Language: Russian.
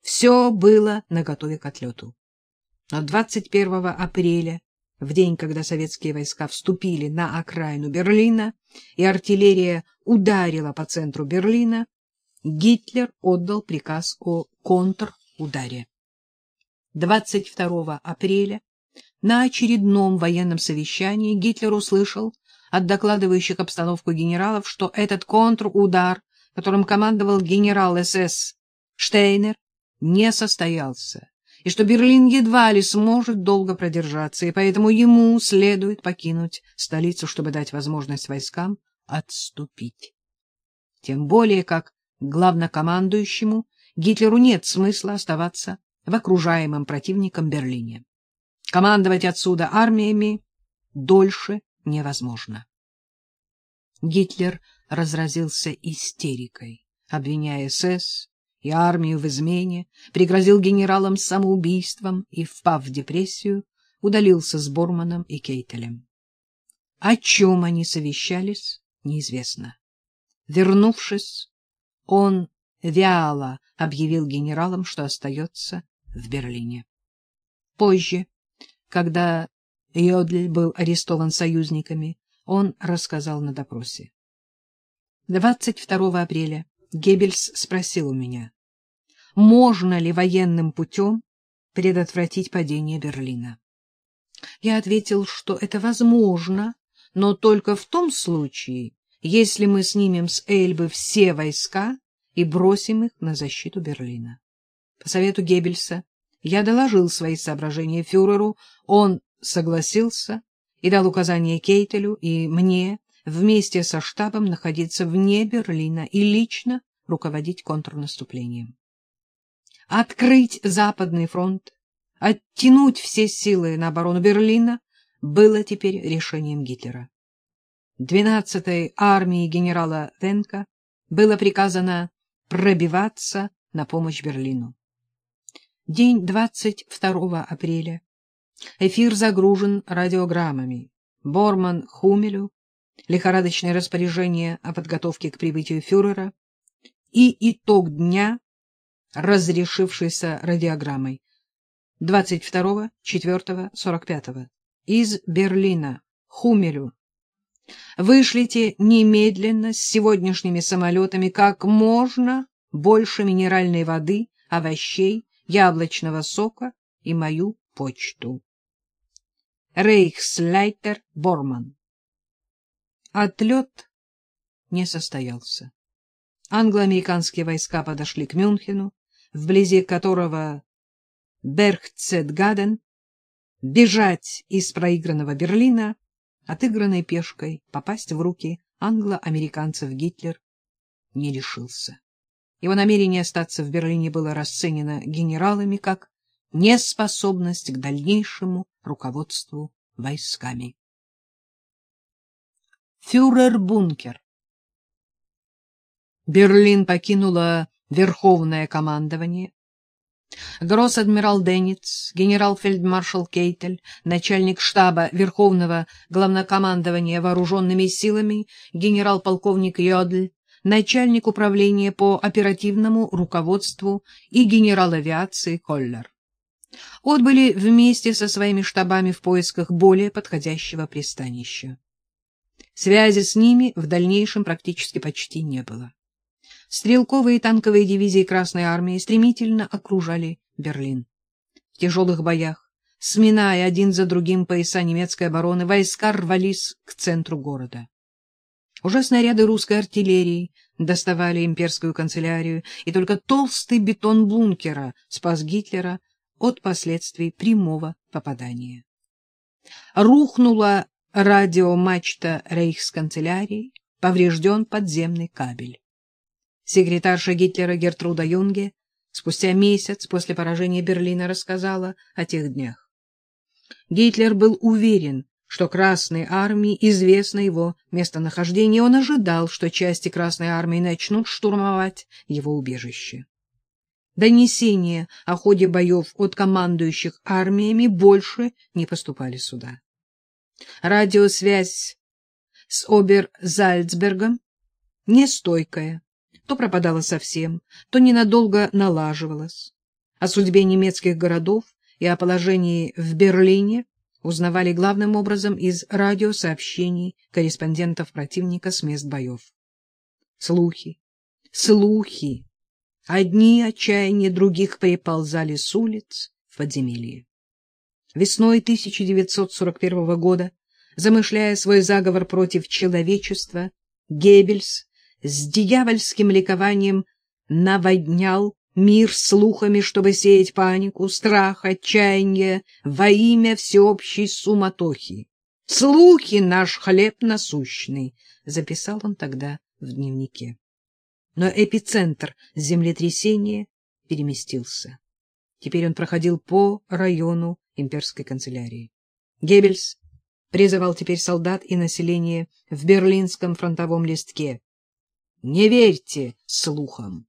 все было наготове к отлету. Но 21 апреля, в день, когда советские войска вступили на окраину Берлина и артиллерия ударила по центру Берлина, Гитлер отдал приказ о контрударе. 22 апреля на очередном военном совещании Гитлер услышал от докладывающих обстановку генералов, что этот контрудар, которым командовал генерал СС Штейнер, не состоялся, и что Берлин едва ли сможет долго продержаться, и поэтому ему следует покинуть столицу, чтобы дать возможность войскам отступить. Тем более, как главнокомандующему Гитлеру нет смысла оставаться в окружаемом противником Берлине. Командовать отсюда армиями дольше невозможно. Гитлер разразился истерикой, обвиняя СС и армию в измене, пригрозил генералам самоубийством и, впав в депрессию, удалился с Борманом и Кейтелем. О чем они совещались, неизвестно. Вернувшись, он вяло объявил генералам, что остается в Берлине. Позже, когда Йодль был арестован союзниками, он рассказал на допросе. 22 апреля Геббельс спросил у меня, можно ли военным путем предотвратить падение Берлина. Я ответил, что это возможно, но только в том случае, если мы снимем с Эльбы все войска и бросим их на защиту Берлина. По совету Геббельса я доложил свои соображения фюреру, он согласился и дал указание Кейтелю и мне вместе со штабом находиться вне Берлина и лично руководить контрнаступлением. Открыть Западный фронт, оттянуть все силы на оборону Берлина было теперь решением Гитлера. 12-й армии генерала Венка было приказано пробиваться на помощь Берлину. День 22 апреля. Эфир загружен радиограммами. Борман Хумелю, лихорадочное распоряжение о подготовке к прибытию фюрера и итог дня, разрешившийся радиограммой. 22-4-45. Из Берлина. Хумелю. Вышлите немедленно с сегодняшними самолетами как можно больше минеральной воды, овощей, яблочного сока и мою почту. Рейхслейтер Борман. Отлет не состоялся. Англо-американские войска подошли к Мюнхену, вблизи которого Берхцетгаден бежать из проигранного Берлина отыгранной пешкой попасть в руки англо-американцев Гитлер не решился. Его намерение остаться в Берлине было расценено генералами как неспособность к дальнейшему руководству войсками. Фюрер-бункер Берлин покинуло Верховное командование, Гросс-адмирал Денниц, генерал-фельдмаршал Кейтель, начальник штаба Верховного главнокомандования вооруженными силами, генерал-полковник Йодль, начальник управления по оперативному руководству и генерал авиации Коллер. Отбыли вместе со своими штабами в поисках более подходящего пристанища. Связи с ними в дальнейшем практически почти не было. Стрелковые и танковые дивизии Красной Армии стремительно окружали Берлин. В тяжелых боях, сминая один за другим пояса немецкой обороны, войска рвались к центру города. Уже снаряды русской артиллерии доставали имперскую канцелярию, и только толстый бетон бункера спас Гитлера от последствий прямого попадания. Рухнула радиомачта рейхсканцелярии, поврежден подземный кабель. Секретарша Гитлера Гертруда Юнге спустя месяц после поражения Берлина рассказала о тех днях. Гитлер был уверен, что Красной армии известно его местонахождение, он ожидал, что части Красной армии начнут штурмовать его убежище. Донесения о ходе боев от командующих армиями больше не поступали сюда. Радиосвязь с Обер-Зальцбергом нестойкая, то пропадала совсем, то ненадолго налаживалась. О судьбе немецких городов и о положении в Берлине узнавали главным образом из радиосообщений корреспондентов противника с мест боев. Слухи, слухи. Одни отчаяние других приползали с улиц в подземелье. Весной 1941 года, замышляя свой заговор против человечества, Геббельс с дьявольским ликованием наводнял мир слухами, чтобы сеять панику, страх, отчаяние во имя всеобщей суматохи. «Слухи — наш хлеб насущный», — записал он тогда в дневнике. Но эпицентр землетрясения переместился. Теперь он проходил по району имперской канцелярии. Геббельс призывал теперь солдат и население в берлинском фронтовом листке. «Не верьте слухам!